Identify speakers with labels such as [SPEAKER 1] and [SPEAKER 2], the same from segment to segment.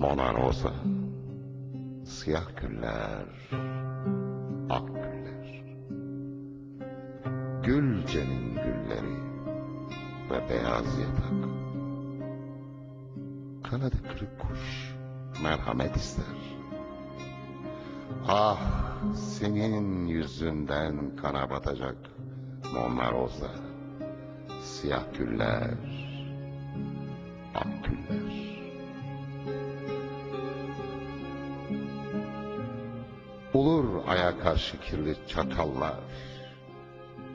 [SPEAKER 1] Mona Rosa. Siyah güller, ak güller. Gülcenin gülleri ve beyaz yatak. Kanadı kırık kuş merhamet ister. Ah senin yüzünden kana batacak Mona Rosa. Siyah güller, ak güller. Olur aya karşı kirli çakallar.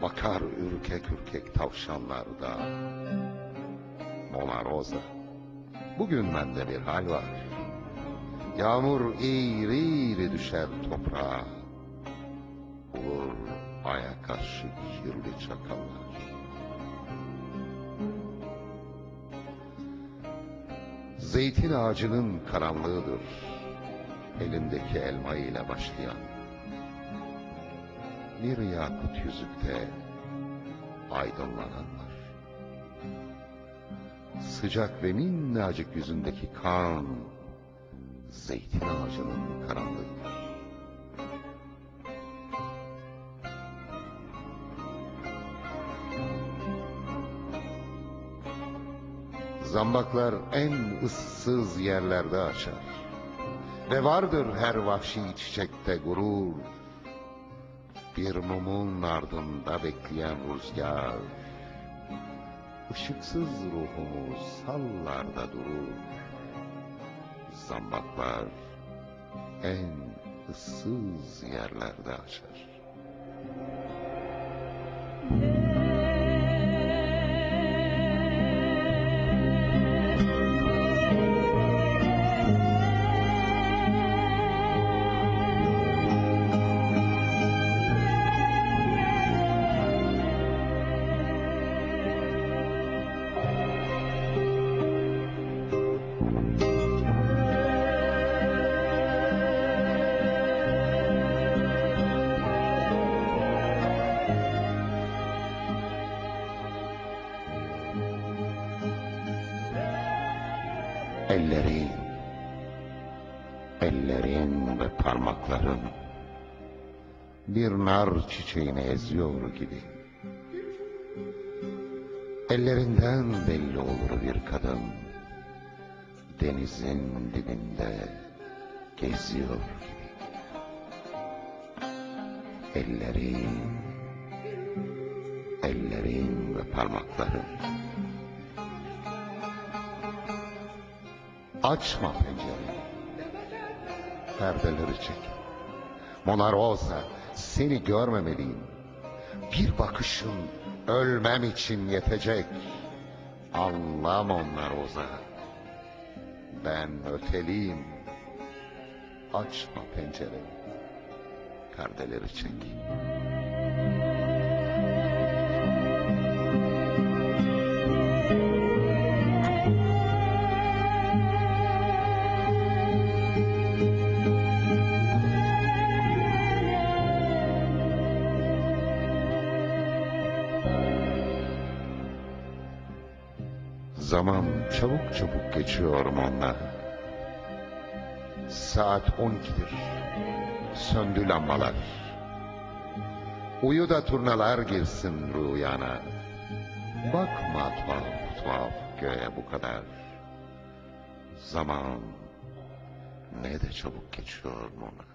[SPEAKER 1] Bakar ürkek ürkek tavşanlar da. Mona Rosa. Bugün bende bir hal var. Yağmur eğri eğri düşer toprağa. Olur aya karşı kirli çakallar. Zeytin ağacının karanlığıdır. Elindeki elma ile başlayan. Bir yakut yüzükte aydınlanan var. Sıcak ve minnacık yüzündeki kan, zeytin ağacının karanlığıdır. Zambaklar en ıssız yerlerde açar. Ve vardır her vahşi çiçekte gurur. Bir mumun ardında bekleyen rüzgar. Işıksız ruhumuz sallarda durur. Zambaklar en ıssız yerlerde açar. Ellerin, ellerin ve parmakların bir nar çiçeğini eziyor gibi. Ellerinden belli olur bir kadın denizin dibinde geziyor gibi. Ellerin, ellerin ve parmakların Açma pencereyi. Perdeleri çek. Mona Rosa, seni görmemeliyim. Bir bakışın ölmem için yetecek. Anla Mona Rosa. Ben öteliyim. Açma pencereyi. Perdeleri çek. Zaman çabuk çabuk geçiyor Monna. Saat 12'dir. Söndü lambalar. Uyu da turnalar girsin rüyana. Bakma tuhaf tuhaf göğe bu kadar. Zaman ne de çabuk geçiyor Mona.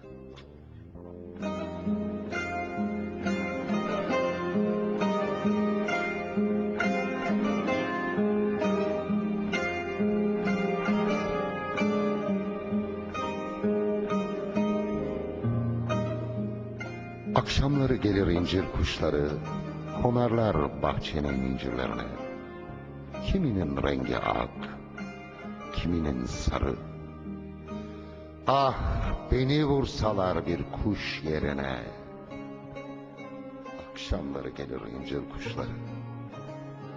[SPEAKER 1] Akşamları gelir incir kuşları, konarlar bahçenin incirlerine. Kiminin rengi ak, kiminin sarı. Ah beni vursalar bir kuş yerine. Akşamları gelir incir kuşları.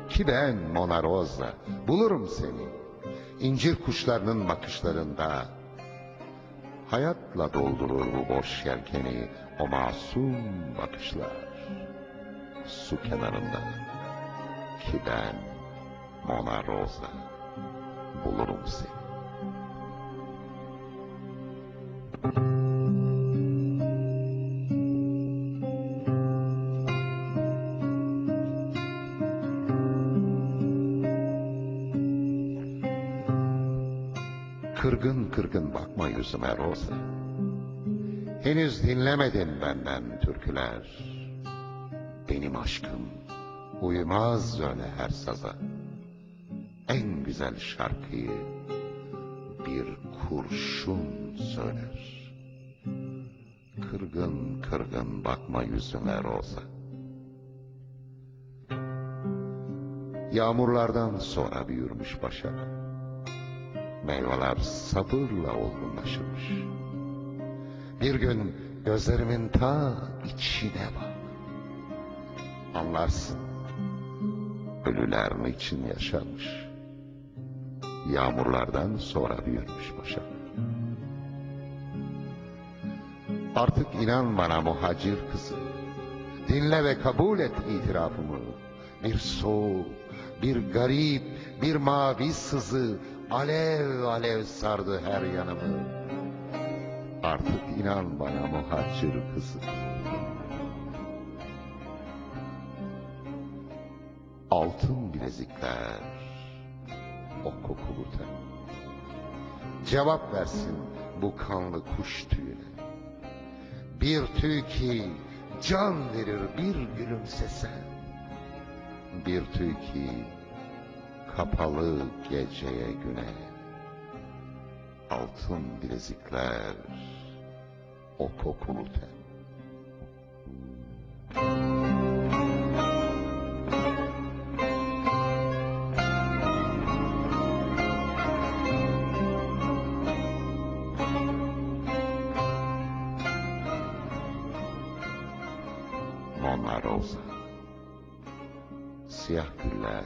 [SPEAKER 1] Ki ben Mona Rosa, bulurum seni. İncir kuşlarının bakışlarında. Hayatla doldurur bu boş yelkeni o masum bakışlar. Su kenarında ki ben Mona Rosa bulurum seni. Kırgın bakma yüzüme Rosa. Henüz dinlemedin benden türküler. Benim aşkım uymaz öyle her saza. En güzel şarkıyı bir kurşun söyler. Kırgın kırgın bakma yüzüme Rosa. Yağmurlardan sonra büyürmüş başak. Meyveler sabırla olgunlaşırmış. Bir gün gözlerimin ta içine bak. Anlarsın. Ölüler niçin yaşarmış. Yağmurlardan sonra büyürmüş başak. Artık inan bana muhacir kızı. Dinle ve kabul et itirafımı. Bir soğuk, bir garip, bir mavi sızı alev alev sardı her yanımı. Artık inan bana muhacir kızı. Altın bilezikler, o kokulu ten. Cevap versin bu kanlı kuş tüyüne. Bir tüy ki can verir bir gülümsesen. Bir tüy ki kapalı geceye güne. Altın bilezikler, o kokulu ten. Mona Rosa. Siyah güller,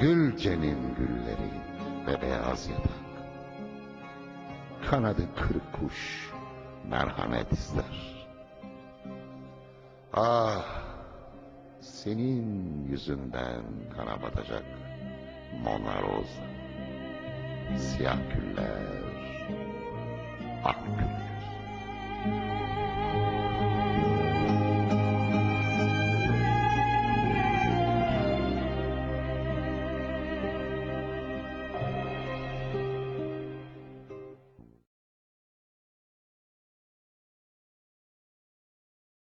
[SPEAKER 1] Gülcenin gülleri ve beyaz yatak. Kanadı kırık kuş merhamet ister. Ah, senin yüzünden kana batacak Mona Rosa. Siyah güller, ak güller.